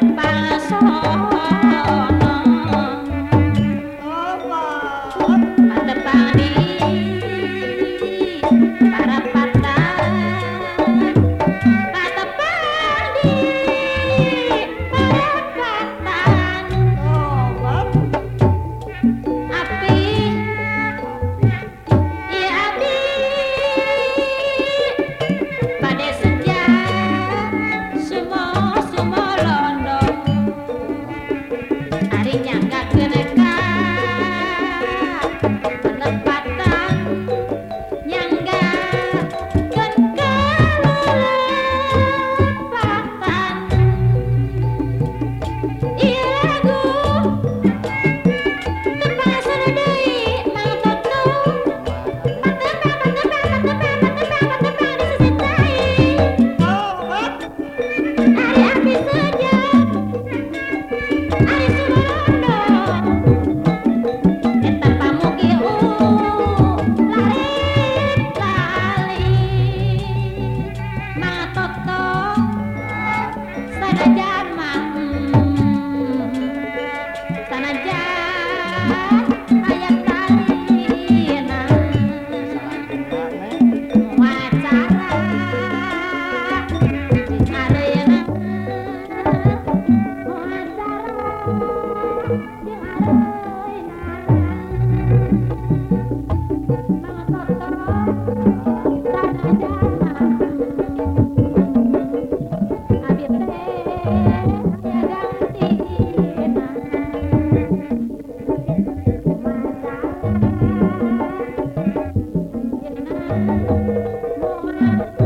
吧 E Oh, my God.